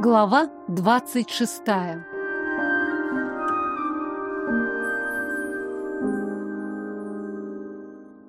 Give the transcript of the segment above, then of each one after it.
Глава 26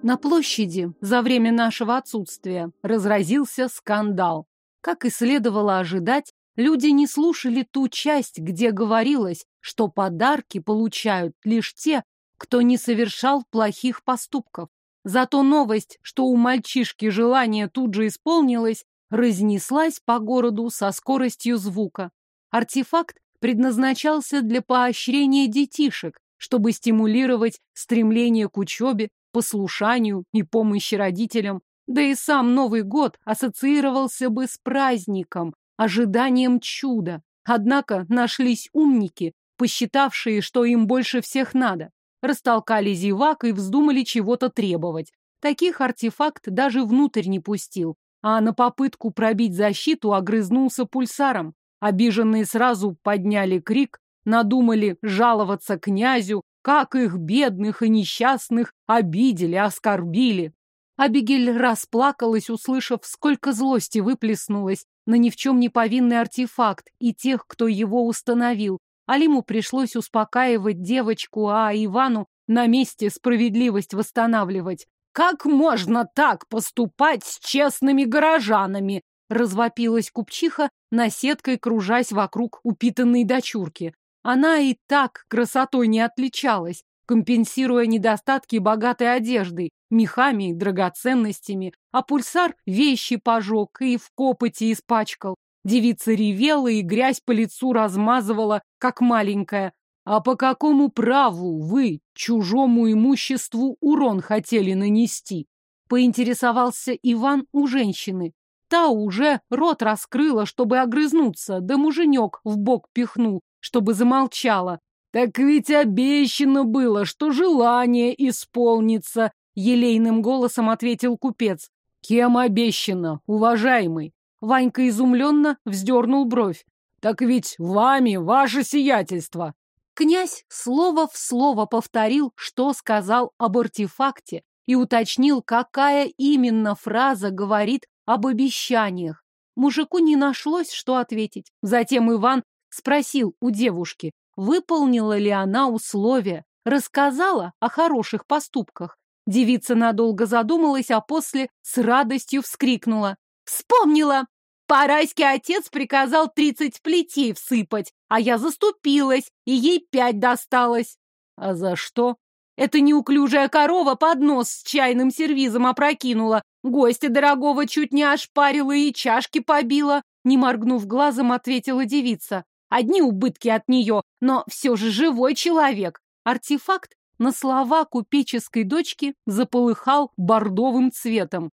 На площади за время нашего отсутствия разразился скандал. Как и следовало ожидать, люди не слушали ту часть, где говорилось, что подарки получают лишь те, кто не совершал плохих поступков. Зато новость, что у мальчишки желание тут же исполнилось, разнеслась по городу со скоростью звука. Артефакт предназначался для поощрения детишек, чтобы стимулировать стремление к учебе, послушанию и помощи родителям. Да и сам Новый год ассоциировался бы с праздником, ожиданием чуда. Однако нашлись умники, посчитавшие, что им больше всех надо. Растолкали зевак и вздумали чего-то требовать. Таких артефакт даже внутрь не пустил, а на попытку пробить защиту огрызнулся пульсаром. Обиженные сразу подняли крик, надумали жаловаться князю, как их бедных и несчастных обидели, оскорбили. Абигель расплакалась, услышав, сколько злости выплеснулось на ни в чем не повинный артефакт и тех, кто его установил. Алиму пришлось успокаивать девочку, а Ивану на месте справедливость восстанавливать. Как можно так поступать с честными горожанами? Развопилась купчиха, наседкой кружась вокруг упитанной дочурки. Она и так красотой не отличалась, компенсируя недостатки богатой одеждой, мехами и драгоценностями, а пульсар вещи пожег и в копоти испачкал. Девица ревела и грязь по лицу размазывала, как маленькая. А по какому праву вы чужому имуществу урон хотели нанести? Поинтересовался Иван у женщины. Та уже рот раскрыла, чтобы огрызнуться, да муженек в бок пихнул, чтобы замолчала. Так ведь обещано было, что желание исполнится, елейным голосом ответил купец. Кем обещано, уважаемый? Ванька изумленно вздернул бровь. Так ведь вами, ваше сиятельство. Князь слово в слово повторил, что сказал об артефакте, и уточнил, какая именно фраза говорит об обещаниях. Мужику не нашлось, что ответить. Затем Иван спросил у девушки, выполнила ли она условия, рассказала о хороших поступках. Девица надолго задумалась, а после с радостью вскрикнула. «Вспомнила! Парайский отец приказал тридцать плетей всыпать, а я заступилась, и ей пять досталось. А за что? Эта неуклюжая корова поднос с чайным сервизом опрокинула, гостя дорогого чуть не ошпарила и чашки побила. Не моргнув глазом, ответила девица. Одни убытки от нее, но все же живой человек. Артефакт на слова купеческой дочки заполыхал бордовым цветом.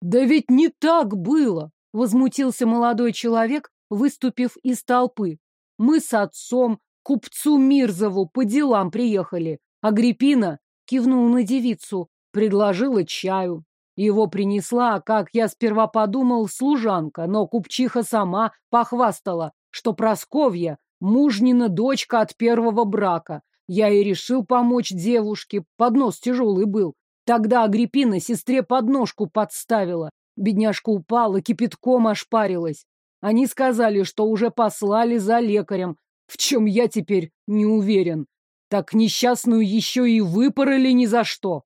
Да ведь не так было! Возмутился молодой человек, выступив из толпы. Мы с отцом купцу Мирзову по делам приехали. Агриппина кивнул на девицу, предложила чаю. Его принесла, как я сперва подумал, служанка, но купчиха сама похвастала, что Просковья — мужнина дочка от первого брака. Я и решил помочь девушке, поднос тяжелый был. Тогда Агриппина сестре подножку подставила. Бедняжка упала, кипятком ошпарилась. Они сказали, что уже послали за лекарем, в чем я теперь не уверен. Так несчастную еще и выпороли ни за что.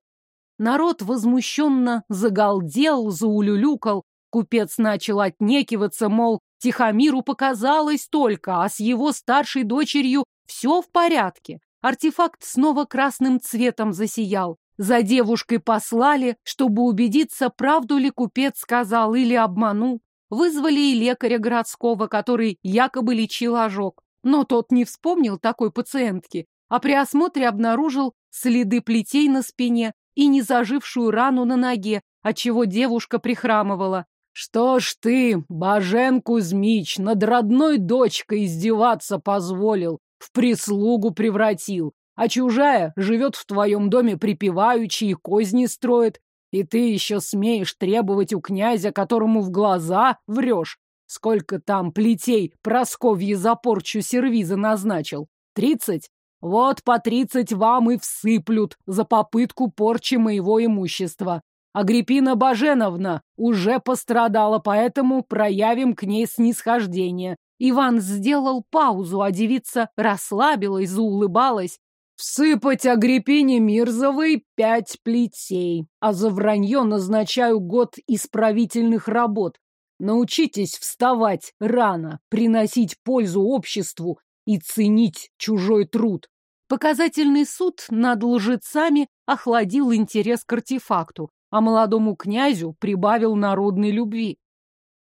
Народ возмущенно загалдел, заулюлюкал. Купец начал отнекиваться, мол, Тихомиру показалось только, а с его старшей дочерью все в порядке. Артефакт снова красным цветом засиял. За девушкой послали, чтобы убедиться, правду ли купец сказал или обманул. Вызвали и лекаря городского, который якобы лечил ожог. Но тот не вспомнил такой пациентки, а при осмотре обнаружил следы плетей на спине и незажившую рану на ноге, отчего девушка прихрамывала. «Что ж ты, Бажен Кузьмич, над родной дочкой издеваться позволил, в прислугу превратил, а чужая живет в твоем доме припеваючи и козни строит, и ты еще смеешь требовать у князя, которому в глаза врешь. Сколько там плетей Просковье за порчу сервиза назначил? Тридцать? Вот по тридцать вам и всыплют за попытку порчи моего имущества. Агриппина Баженовна уже пострадала, поэтому проявим к ней снисхождение. Иван сделал паузу, а девица расслабилась, заулыбалась. «Всыпать Агриппине Мирзовой пять плетей, а за вранье назначаю год исправительных работ. Научитесь вставать рано, приносить пользу обществу и ценить чужой труд». Показательный суд над лжецами охладил интерес к артефакту, а молодому князю прибавил народной любви.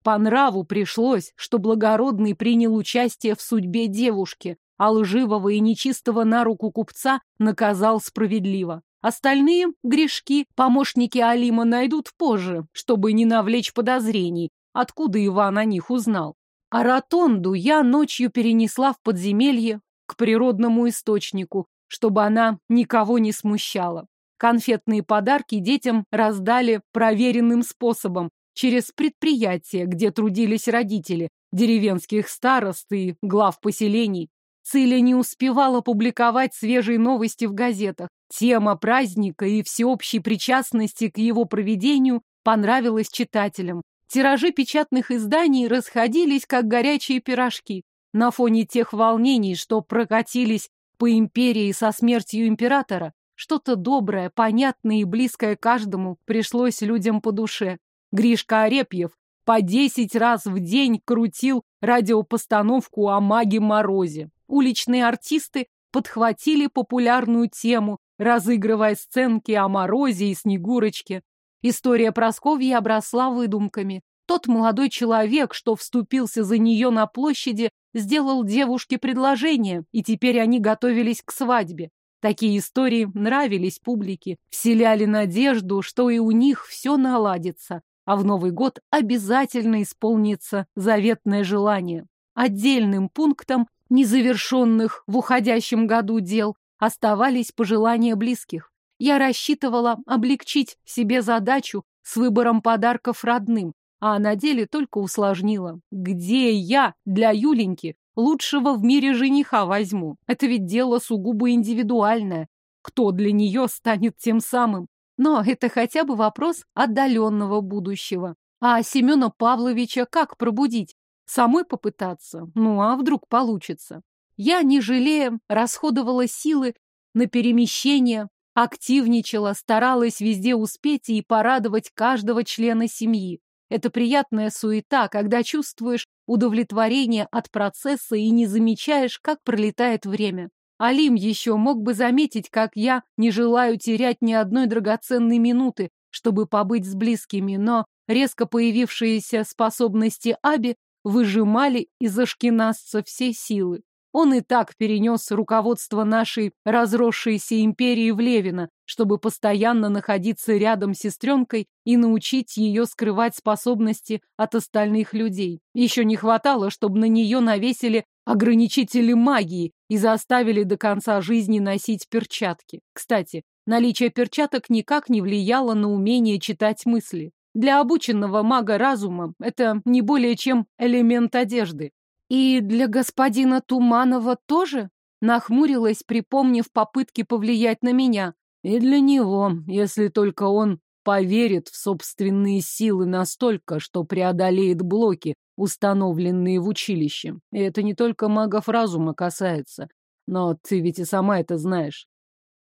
По нраву пришлось, что благородный принял участие в судьбе девушки, а лживого и нечистого на руку купца наказал справедливо. Остальные грешки помощники Алима найдут позже, чтобы не навлечь подозрений, откуда Иван о них узнал. А ротонду я ночью перенесла в подземелье к природному источнику, чтобы она никого не смущала. Конфетные подарки детям раздали проверенным способом, через предприятия, где трудились родители, деревенских старост и глав поселений. Циля не успевала публиковать свежие новости в газетах. Тема праздника и всеобщей причастности к его проведению понравилась читателям. Тиражи печатных изданий расходились, как горячие пирожки. На фоне тех волнений, что прокатились по империи со смертью императора, что-то доброе, понятное и близкое каждому пришлось людям по душе. Гришка Арепьев по десять раз в день крутил радиопостановку о маге Морозе. Уличные артисты подхватили популярную тему, разыгрывая сценки о Морозе и Снегурочке. История Просковьи обросла выдумками. Тот молодой человек, что вступился за нее на площади, сделал девушке предложение, и теперь они готовились к свадьбе. Такие истории нравились публике, вселяли надежду, что и у них все наладится а в Новый год обязательно исполнится заветное желание. Отдельным пунктом незавершенных в уходящем году дел оставались пожелания близких. Я рассчитывала облегчить себе задачу с выбором подарков родным, а на деле только усложнила. Где я для Юленьки лучшего в мире жениха возьму? Это ведь дело сугубо индивидуальное. Кто для нее станет тем самым? Но это хотя бы вопрос отдаленного будущего. А Семена Павловича как пробудить? Самой попытаться? Ну, а вдруг получится? Я, не жалея, расходовала силы на перемещение, активничала, старалась везде успеть и порадовать каждого члена семьи. Это приятная суета, когда чувствуешь удовлетворение от процесса и не замечаешь, как пролетает время. Алим еще мог бы заметить, как я не желаю терять ни одной драгоценной минуты, чтобы побыть с близкими, но резко появившиеся способности Аби выжимали из ашкеназца все силы. Он и так перенес руководство нашей разросшейся империи в Левина, чтобы постоянно находиться рядом с сестренкой и научить ее скрывать способности от остальных людей. Еще не хватало, чтобы на нее навесили ограничители магии и заставили до конца жизни носить перчатки. Кстати, наличие перчаток никак не влияло на умение читать мысли. Для обученного мага разума это не более чем элемент одежды. И для господина Туманова тоже? Нахмурилась, припомнив попытки повлиять на меня. И для него, если только он поверит в собственные силы настолько, что преодолеет блоки, установленные в училище. И это не только магов разума касается. Но ты ведь и сама это знаешь.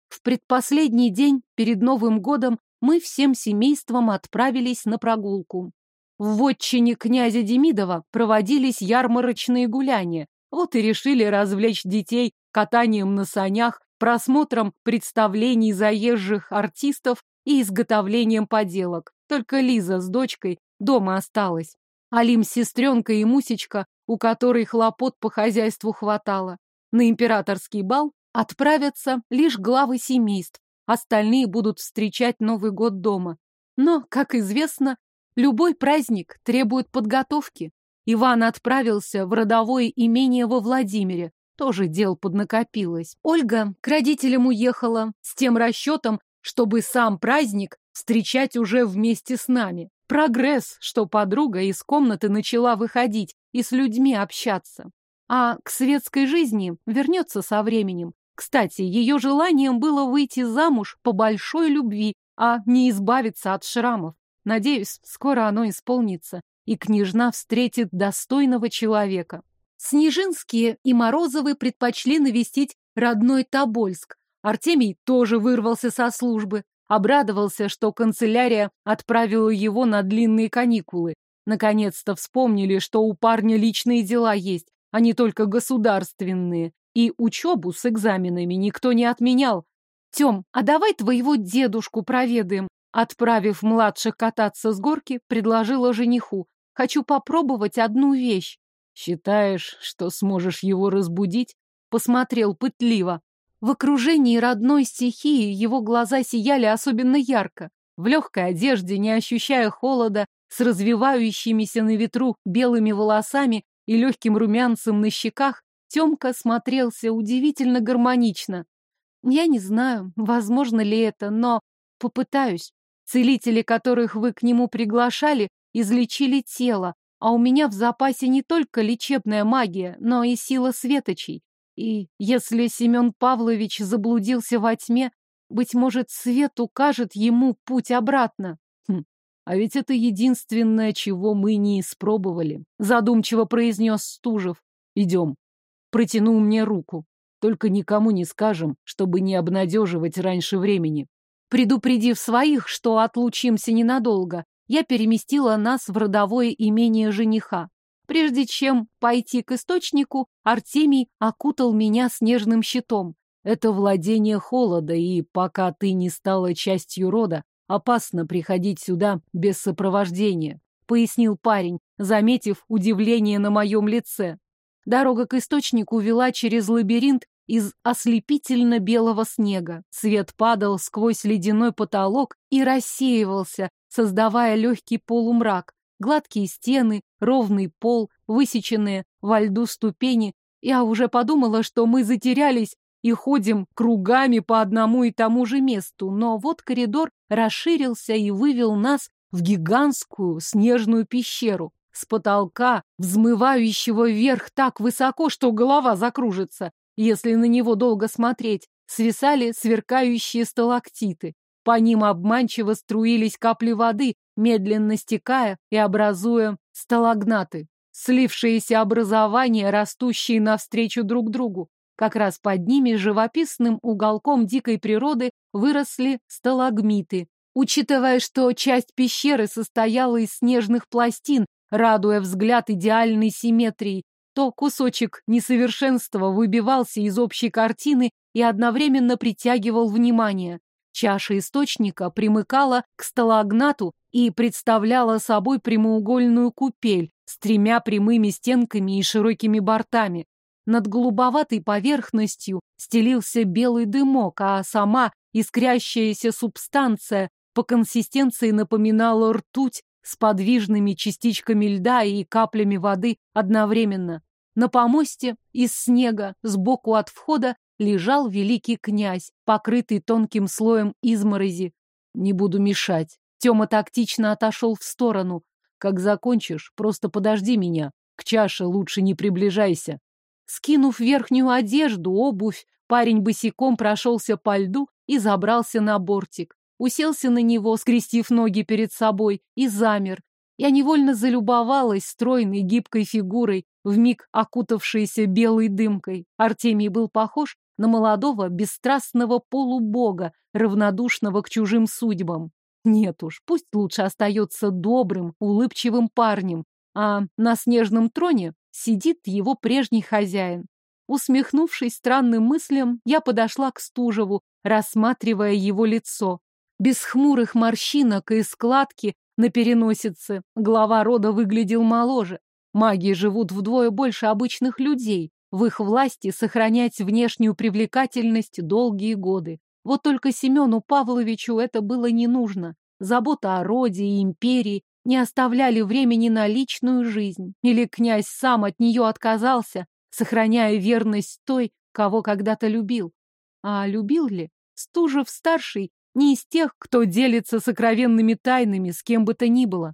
В предпоследний день перед Новым годом мы всем семейством отправились на прогулку. В вотчине князя Демидова проводились ярмарочные гуляния. Вот и решили развлечь детей катанием на санях, просмотром представлений заезжих артистов и изготовлением поделок. Только Лиза с дочкой дома осталась. Алим сестренка и Мусечка, у которой хлопот по хозяйству хватало. На императорский бал отправятся лишь главы семейств, остальные будут встречать Новый год дома. Но, как известно, любой праздник требует подготовки. Иван отправился в родовое имение во Владимире. Тоже дел поднакопилось. Ольга к родителям уехала с тем расчетом, чтобы сам праздник встречать уже вместе с нами. Прогресс, что подруга из комнаты начала выходить и с людьми общаться. А к светской жизни вернется со временем. Кстати, ее желанием было выйти замуж по большой любви, а не избавиться от шрамов. Надеюсь, скоро оно исполнится, и княжна встретит достойного человека. Снежинские и Морозовы предпочли навестить родной Тобольск. Артемий тоже вырвался со службы. Обрадовался, что канцелярия отправила его на длинные каникулы. Наконец-то вспомнили, что у парня личные дела есть, а не только государственные. И учебу с экзаменами никто не отменял. Тем, а давай твоего дедушку проведаем. Отправив младших кататься с горки, предложила жениху. Хочу попробовать одну вещь. Считаешь, что сможешь его разбудить? Посмотрел пытливо. В окружении родной стихии его глаза сияли особенно ярко. В легкой одежде, не ощущая холода, с развивающимися на ветру белыми волосами и легким румянцем на щеках, Темка смотрелся удивительно гармонично. Я не знаю, возможно ли это, но попытаюсь. Целители, которых вы к нему приглашали, излечили тело, а у меня в запасе не только лечебная магия, но и сила светочей. И если Семен Павлович заблудился во тьме, быть может, свет укажет ему путь обратно. Хм, а ведь это единственное, чего мы не испробовали, задумчиво произнес Стужев. Идем протянул мне руку. Только никому не скажем, чтобы не обнадеживать раньше времени. Предупредив своих, что отлучимся ненадолго, я переместила нас в родовое имение жениха. Прежде чем пойти к источнику, Артемий окутал меня снежным щитом. Это владение холода, и пока ты не стала частью рода, опасно приходить сюда без сопровождения, пояснил парень, заметив удивление на моем лице. Дорога к источнику вела через лабиринт из ослепительно-белого снега. Свет падал сквозь ледяной потолок и рассеивался, создавая легкий полумрак. Гладкие стены, ровный пол, высеченные во льду ступени. Я уже подумала, что мы затерялись и ходим кругами по одному и тому же месту, но вот коридор расширился и вывел нас в гигантскую снежную пещеру. С потолка, взмывающего вверх так высоко, что голова закружится, если на него долго смотреть, свисали сверкающие сталактиты. По ним обманчиво струились капли воды, медленно стекая и образуя сталагнаты. Слившиеся образования, растущие навстречу друг другу. Как раз под ними живописным уголком дикой природы выросли сталагмиты. Учитывая, что часть пещеры состояла из снежных пластин, радуя взгляд идеальной симметрии, то кусочек несовершенства выбивался из общей картины и одновременно притягивал внимание. Чаша источника примыкала к сталагнату и представляла собой прямоугольную купель с тремя прямыми стенками и широкими бортами. Над голубоватой поверхностью стелился белый дымок, а сама искрящаяся субстанция по консистенции напоминала ртуть с подвижными частичками льда и каплями воды одновременно. На помосте из снега сбоку от входа лежал великий князь, покрытый тонким слоем изморози. Не буду мешать. Тёма тактично отошел в сторону. Как закончишь, просто подожди меня. К чаше лучше не приближайся. Скинув верхнюю одежду, обувь, парень босиком прошелся по льду и забрался на бортик уселся на него, скрестив ноги перед собой, и замер. Я невольно залюбовалась стройной гибкой фигурой, вмиг окутавшейся белой дымкой. Артемий был похож на молодого, бесстрастного полубога, равнодушного к чужим судьбам. Нет уж, пусть лучше остается добрым, улыбчивым парнем, а на снежном троне сидит его прежний хозяин. Усмехнувшись странным мыслям, я подошла к Стужеву, рассматривая его лицо без хмурых морщинок и складки на переносице. Глава рода выглядел моложе. Маги живут вдвое больше обычных людей. В их власти сохранять внешнюю привлекательность долгие годы. Вот только Семену Павловичу это было не нужно. Забота о роде и империи не оставляли времени на личную жизнь. Или князь сам от нее отказался, сохраняя верность той, кого когда-то любил. А любил ли? Стужев-старший не из тех, кто делится сокровенными тайнами с кем бы то ни было.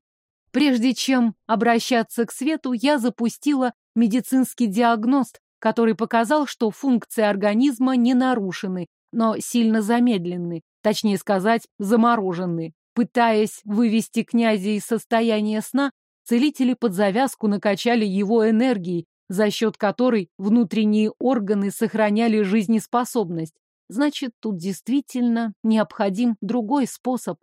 Прежде чем обращаться к свету, я запустила медицинский диагност, который показал, что функции организма не нарушены, но сильно замедлены, точнее сказать, заморожены. Пытаясь вывести князя из состояния сна, целители под завязку накачали его энергией, за счет которой внутренние органы сохраняли жизнеспособность. Значит, тут действительно необходим другой способ.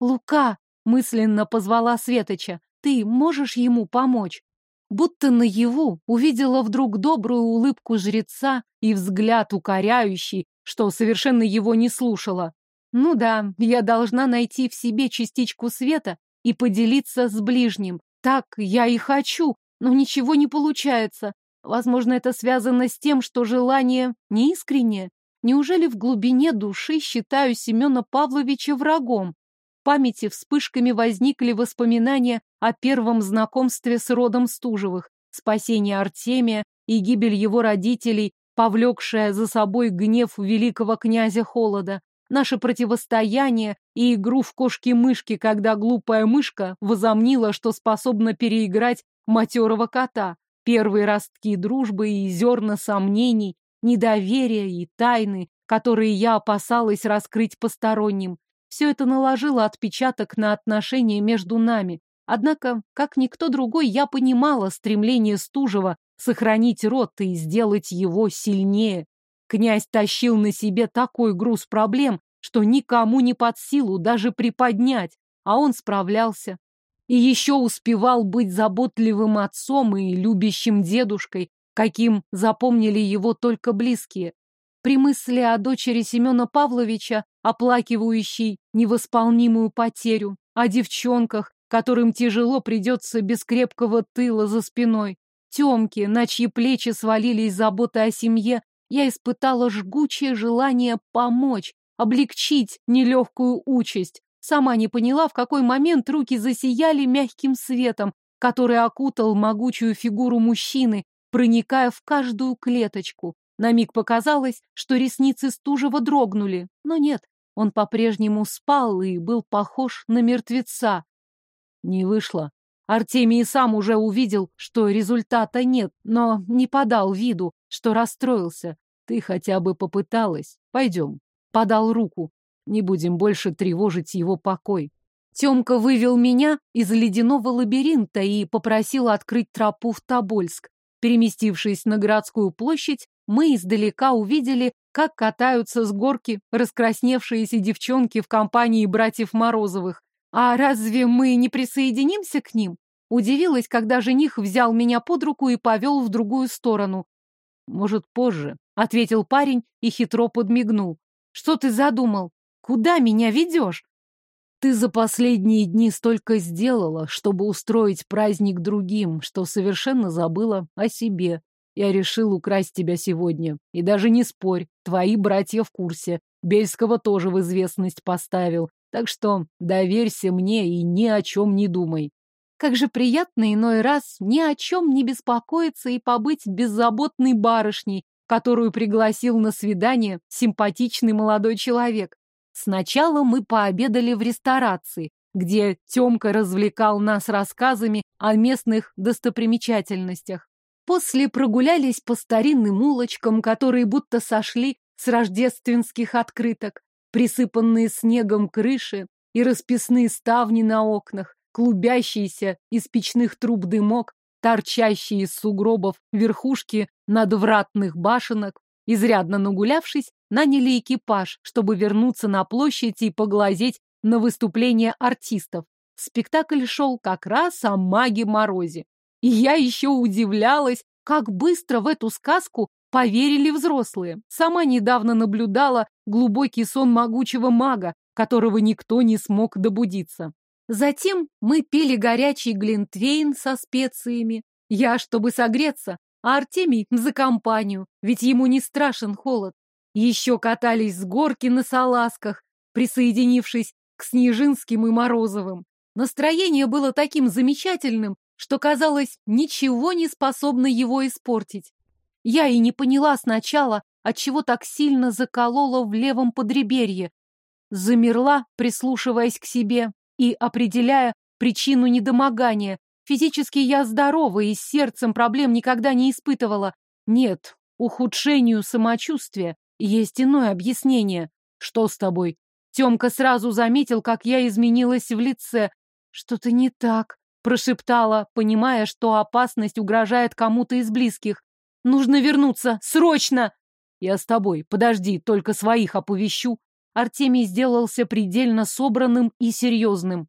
«Лука!» — мысленно позвала Светоча. «Ты можешь ему помочь?» Будто наяву увидела вдруг добрую улыбку жреца и взгляд укоряющий, что совершенно его не слушала. Ну да, я должна найти в себе частичку света и поделиться с ближним. Так я и хочу, но ничего не получается. Возможно, это связано с тем, что желание неискреннее. Неужели в глубине души считаю Семена Павловича врагом? В памяти вспышками возникли воспоминания о первом знакомстве с родом Стужевых, спасение Артемия и гибель его родителей, повлекшая за собой гнев великого князя Холода, наше противостояние и игру в кошки-мышки, когда глупая мышка возомнила, что способна переиграть матерого кота, первые ростки дружбы и зерна сомнений, недоверия и тайны, которые я опасалась раскрыть посторонним. Все это наложило отпечаток на отношения между нами. Однако, как никто другой, я понимала стремление Стужева сохранить род и сделать его сильнее. Князь тащил на себе такой груз проблем, что никому не под силу даже приподнять, а он справлялся. И еще успевал быть заботливым отцом и любящим дедушкой, каким запомнили его только близкие. При мысли о дочери Семена Павловича, оплакивающей невосполнимую потерю, о девчонках, которым тяжело придется без крепкого тыла за спиной, Темке, на чьи плечи свалились заботы о семье, я испытала жгучее желание помочь, облегчить нелегкую участь. Сама не поняла, в какой момент руки засияли мягким светом, который окутал могучую фигуру мужчины, проникая в каждую клеточку. На миг показалось, что ресницы Стужева дрогнули, но нет, он по-прежнему спал и был похож на мертвеца. Не вышло. Артемий сам уже увидел, что результата нет, но не подал виду, что расстроился. Ты хотя бы попыталась. Пойдем. Подал руку. Не будем больше тревожить его покой. Темка вывел меня из ледяного лабиринта и попросил открыть тропу в Тобольск. Переместившись на городскую площадь, мы издалека увидели, как катаются с горки раскрасневшиеся девчонки в компании братьев Морозовых. А разве мы не присоединимся к ним? Удивилась, когда жених взял меня под руку и повел в другую сторону. Может, позже, ответил парень и хитро подмигнул. Что ты задумал? Куда меня ведешь? Ты за последние дни столько сделала, чтобы устроить праздник другим, что совершенно забыла о себе. Я решил украсть тебя сегодня. И даже не спорь, твои братья в курсе. Бельского тоже в известность поставил. Так что доверься мне и ни о чем не думай. Как же приятно иной раз ни о чем не беспокоиться и побыть беззаботной барышней, которую пригласил на свидание симпатичный молодой человек. Сначала мы пообедали в ресторации, где Тёмка развлекал нас рассказами о местных достопримечательностях. После прогулялись по старинным улочкам, которые будто сошли с рождественских открыток, присыпанные снегом крыши и расписные ставни на окнах, клубящийся из печных труб дымок, торчащие из сугробов верхушки надвратных башенок. Изрядно нагулявшись, наняли экипаж, чтобы вернуться на площадь и поглазеть на выступление артистов. Спектакль шел как раз о маге Морозе. И я еще удивлялась, как быстро в эту сказку поверили взрослые. Сама недавно наблюдала глубокий сон могучего мага, которого никто не смог добудиться. Затем мы пили горячий глинтвейн со специями. Я, чтобы согреться, а Артемий за компанию, ведь ему не страшен холод. Еще катались с горки на салазках, присоединившись к Снежинским и Морозовым. Настроение было таким замечательным, что, казалось, ничего не способно его испортить. Я и не поняла сначала, отчего так сильно заколола в левом подреберье. Замерла, прислушиваясь к себе, и определяя причину недомогания. Физически я здорова и с сердцем проблем никогда не испытывала. Нет, ухудшению самочувствия есть иное объяснение. Что с тобой? Тёмка сразу заметил, как я изменилась в лице. Что-то не так, прошептала, понимая, что опасность угрожает кому-то из близких. Нужно вернуться! Срочно! Я с тобой. Подожди, только своих оповещу. Артемий сделался предельно собранным и серьезным.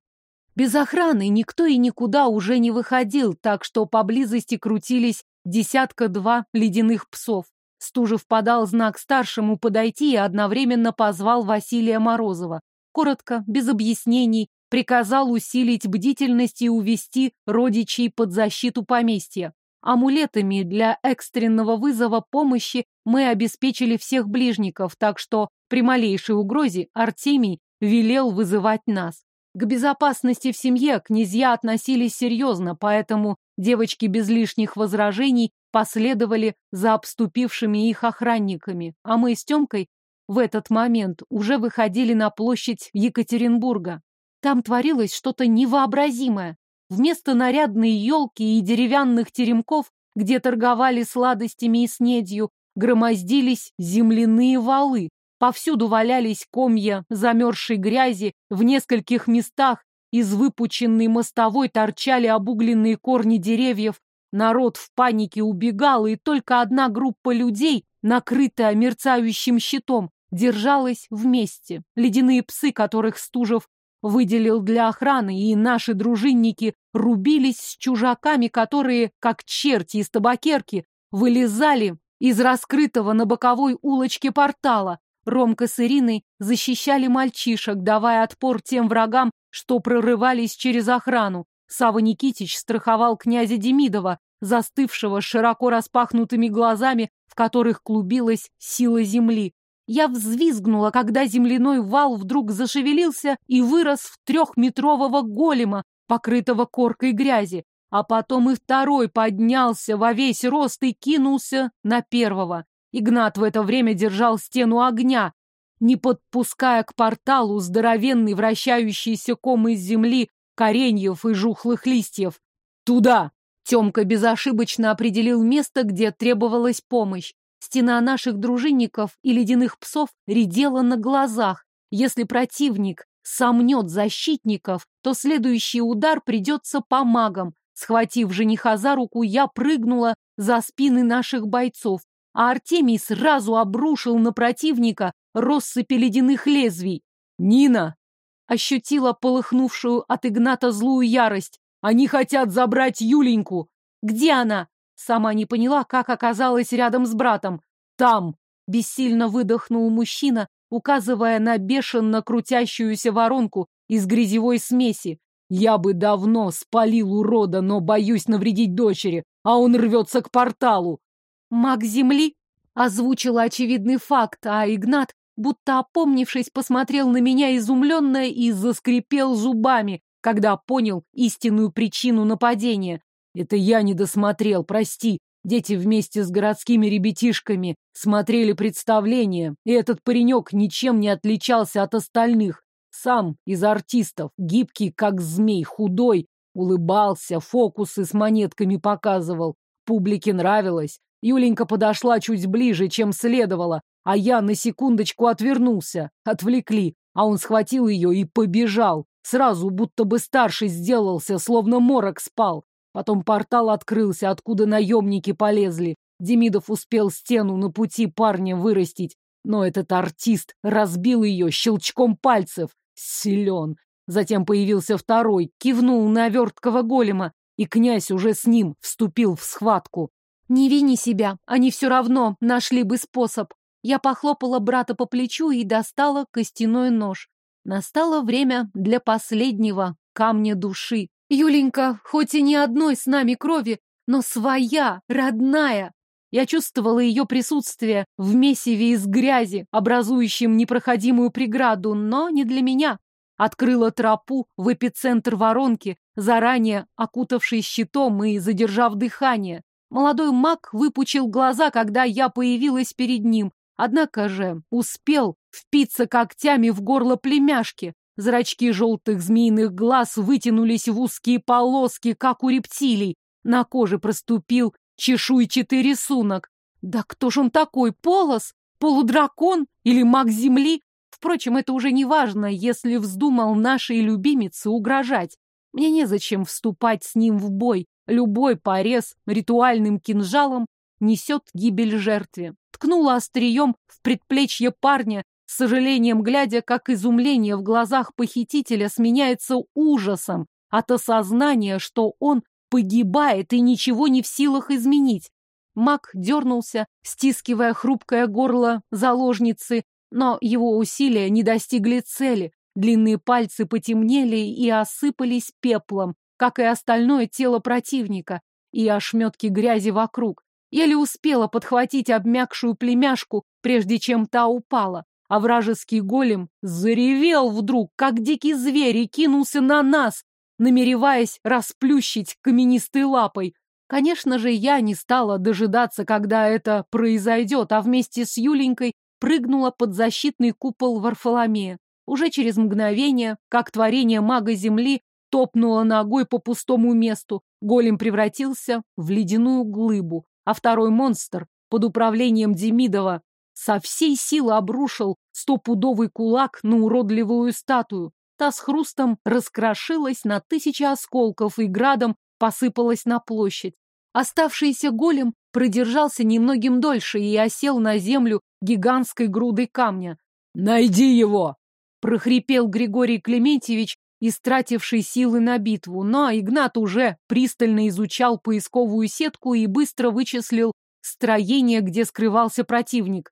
Без охраны никто и никуда уже не выходил, так что поблизости крутились десятка-два ледяных псов. Стужев подал знак старшему подойти и одновременно позвал Василия Морозова. Коротко, без объяснений, приказал усилить бдительность и увести родичей под защиту поместья. Амулетами для экстренного вызова помощи мы обеспечили всех ближников, так что при малейшей угрозе Артемий велел вызывать нас. К безопасности в семье князья относились серьезно, поэтому девочки без лишних возражений последовали за обступившими их охранниками, а мы с Тёмкой в этот момент уже выходили на площадь Екатеринбурга. Там творилось что-то невообразимое. Вместо нарядной елки и деревянных теремков, где торговали сладостями и снедью, громоздились земляные валы. Повсюду валялись комья замерзшей грязи, в нескольких местах из выпученной мостовой торчали обугленные корни деревьев. Народ в панике убегал, и только одна группа людей, накрытая мерцающим щитом, держалась вместе. Ледяные псы, которых Стужев выделил для охраны, и наши дружинники рубились с чужаками, которые, как черти из табакерки, вылезали из раскрытого на боковой улочке портала. Ромка с Ириной защищали мальчишек, давая отпор тем врагам, что прорывались через охрану. Сава Никитич страховал князя Демидова, застывшего широко распахнутыми глазами, в которых клубилась сила земли. Я взвизгнула, когда земляной вал вдруг зашевелился и вырос в трехметрового голема, покрытого коркой грязи, а потом и второй поднялся во весь рост и кинулся на первого. Игнат в это время держал стену огня, не подпуская к порталу здоровенный вращающийся ком из земли, кореньев и жухлых листьев. «Туда!» Темка безошибочно определил место, где требовалась помощь. Стена наших дружинников и ледяных псов редела на глазах. Если противник сомнет защитников, то следующий удар придется по магам. Схватив жениха за руку, я прыгнула за спины наших бойцов, а Артемий сразу обрушил на противника россыпи ледяных лезвий. «Нина!» ощутила полыхнувшую от Игната злую ярость. «Они хотят забрать Юленьку!» «Где она?» Сама не поняла, как оказалась рядом с братом. «Там!» — бессильно выдохнул мужчина, указывая на бешено крутящуюся воронку из грязевой смеси. «Я бы давно спалил урода, но боюсь навредить дочери, а он рвется к порталу!» «Маг Земли?» — озвучила очевидный факт, а Игнат, будто опомнившись, посмотрел на меня изумленно и заскрипел зубами, когда понял истинную причину нападения. Это я не досмотрел, прости. Дети вместе с городскими ребятишками смотрели представление, и этот паренек ничем не отличался от остальных. Сам из артистов, гибкий, как змей, худой, улыбался, фокусы с монетками показывал. Публике нравилось. Юленька подошла чуть ближе, чем следовало, а я на секундочку отвернулся. Отвлекли, а он схватил ее и побежал. Сразу будто бы старший сделался, словно морок спал. Потом портал открылся, откуда наемники полезли. Демидов успел стену на пути парня вырастить, но этот артист разбил ее щелчком пальцев. Силен. Затем появился второй, кивнул на верткого голема, и князь уже с ним вступил в схватку. «Не вини себя, они все равно нашли бы способ». Я похлопала брата по плечу и достала костяной нож. Настало время для последнего камня души. Юленька, хоть и не одной с нами крови, но своя, родная. Я чувствовала ее присутствие в месиве из грязи, образующем непроходимую преграду, но не для меня. Открыла тропу в эпицентр воронки, заранее окутавшись щитом и задержав дыхание. Молодой маг выпучил глаза, когда я появилась перед ним, однако же успел впиться когтями в горло племяшки. Зрачки желтых змеиных глаз вытянулись в узкие полоски, как у рептилий. На коже проступил чешуйчатый рисунок. Да кто ж он такой? Полос? Полудракон? Или маг земли? Впрочем, это уже не важно, если вздумал нашей любимице угрожать. Мне незачем вступать с ним в бой. Любой порез ритуальным кинжалом несет гибель жертве. Ткнула острием в предплечье парня, с сожалением глядя, как изумление в глазах похитителя сменяется ужасом от осознания, что он погибает и ничего не в силах изменить. Маг дернулся, стискивая хрупкое горло заложницы, но его усилия не достигли цели. Длинные пальцы потемнели и осыпались пеплом, как и остальное тело противника, и ошметки грязи вокруг. Еле успела подхватить обмякшую племяшку, прежде чем та упала. А вражеский голем заревел вдруг, как дикий зверь, и кинулся на нас, намереваясь расплющить каменистой лапой. Конечно же, я не стала дожидаться, когда это произойдет, а вместе с Юленькой прыгнула под защитный купол Варфоломея. Уже через мгновение, как творение мага земли, топнула ногой по пустому месту. Голем превратился в ледяную глыбу, а второй монстр под управлением Демидова со всей силы обрушил стопудовый кулак на уродливую статую. Та с хрустом раскрошилась на тысячи осколков и градом посыпалась на площадь. Оставшийся голем продержался немногим дольше и осел на землю гигантской грудой камня. «Найди его!» — прохрипел Григорий Клементьевич, истративший силы на битву, но Игнат уже пристально изучал поисковую сетку и быстро вычислил строение, где скрывался противник.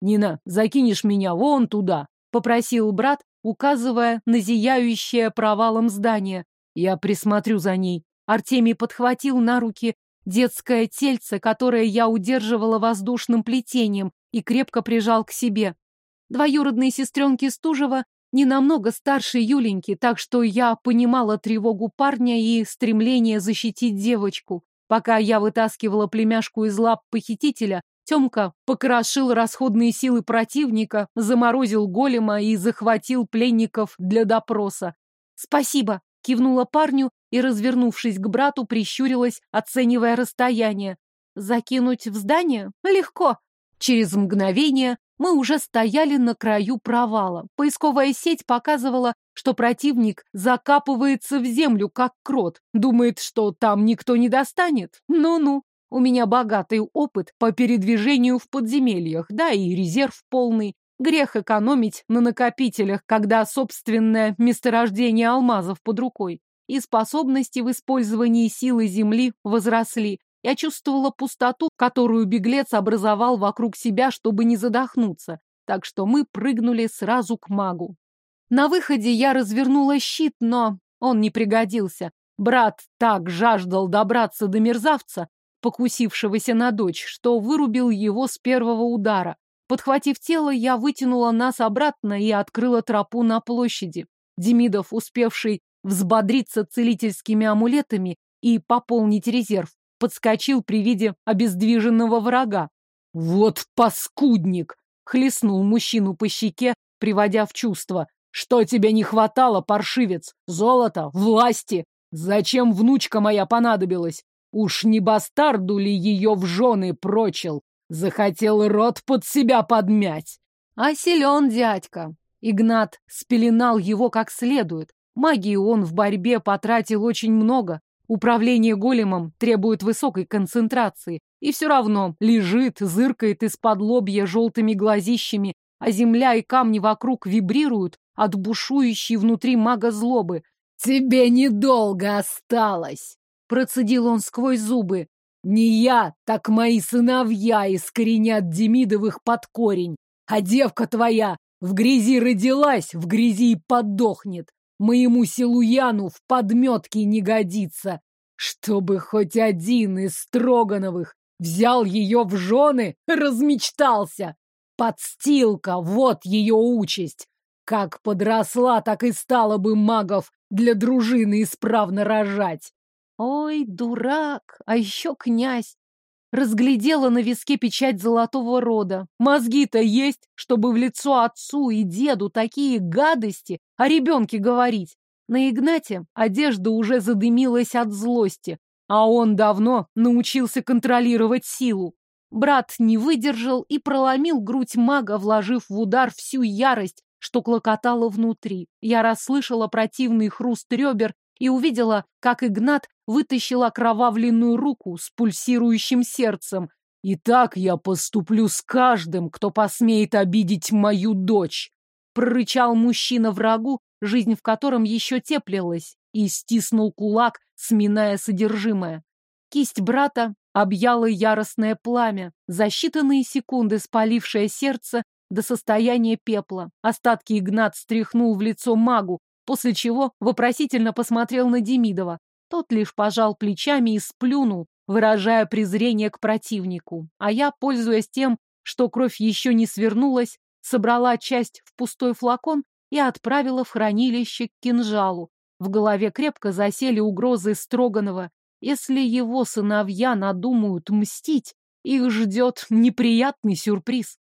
«Нина, закинешь меня вон туда!» — попросил брат, указывая на зияющее провалом здание. «Я присмотрю за ней». Артемий подхватил на руки детское тельце, которое я удерживала воздушным плетением, и крепко прижал к себе. Двоюродные сестренки Стужева не намного старше Юленьки, так что я понимала тревогу парня и стремление защитить девочку. Пока я вытаскивала племяшку из лап похитителя, Темка покрошил расходные силы противника, заморозил голема и захватил пленников для допроса. «Спасибо!» — кивнула парню и, развернувшись к брату, прищурилась, оценивая расстояние. «Закинуть в здание? Легко!» Через мгновение мы уже стояли на краю провала. Поисковая сеть показывала, что противник закапывается в землю, как крот. Думает, что там никто не достанет? Ну-ну. У меня богатый опыт по передвижению в подземельях, да и резерв полный. Грех экономить на накопителях, когда собственное месторождение алмазов под рукой. И способности в использовании силы земли возросли. Я чувствовала пустоту, которую беглец образовал вокруг себя, чтобы не задохнуться. Так что мы прыгнули сразу к магу. На выходе я развернула щит, но он не пригодился. Брат так жаждал добраться до мерзавца, покусившегося на дочь, что вырубил его с первого удара. Подхватив тело, я вытянула нас обратно и открыла тропу на площади. Демидов, успевший взбодриться целительскими амулетами и пополнить резерв, подскочил при виде обездвиженного врага. «Вот паскудник!» — хлестнул мужчину по щеке, приводя в чувство. «Что тебе не хватало, паршивец? Золота? Власти? Зачем внучка моя понадобилась? Уж не бастарду ли ее в жены прочил? Захотел рот под себя подмять. А силен дядька. Игнат спеленал его как следует. Магии он в борьбе потратил очень много. Управление големом требует высокой концентрации. И все равно лежит, зыркает из-под лобья желтыми глазищами, а земля и камни вокруг вибрируют от бушующей внутри мага злобы. «Тебе недолго осталось!» Процедил он сквозь зубы. Не я, так мои сыновья искоренят Демидовых под корень. А девка твоя в грязи родилась, в грязи и подохнет. Моему Силуяну в подметке не годится. Чтобы хоть один из Строгановых взял ее в жены, размечтался. Подстилка, вот ее участь. Как подросла, так и стала бы магов для дружины исправно рожать. Ой, дурак, а еще князь. Разглядела на виске печать золотого рода. Мозги-то есть, чтобы в лицо отцу и деду такие гадости о ребенке говорить. На Игнате одежда уже задымилась от злости, а он давно научился контролировать силу. Брат не выдержал и проломил грудь мага, вложив в удар всю ярость, что клокотало внутри. Я расслышала противный хруст ребер и увидела, как Игнат вытащил окровавленную руку с пульсирующим сердцем. «И так я поступлю с каждым, кто посмеет обидеть мою дочь!» прорычал мужчина врагу, жизнь в котором еще теплилась, и стиснул кулак, сминая содержимое. Кисть брата объяло яростное пламя, за считанные секунды спалившее сердце до состояния пепла. Остатки Игнат стряхнул в лицо магу, после чего вопросительно посмотрел на Демидова. Тот лишь пожал плечами и сплюнул, выражая презрение к противнику. А я, пользуясь тем, что кровь еще не свернулась, собрала часть в пустой флакон и отправила в хранилище к кинжалу. В голове крепко засели угрозы Строганова. Если его сыновья надумают мстить, их ждет неприятный сюрприз.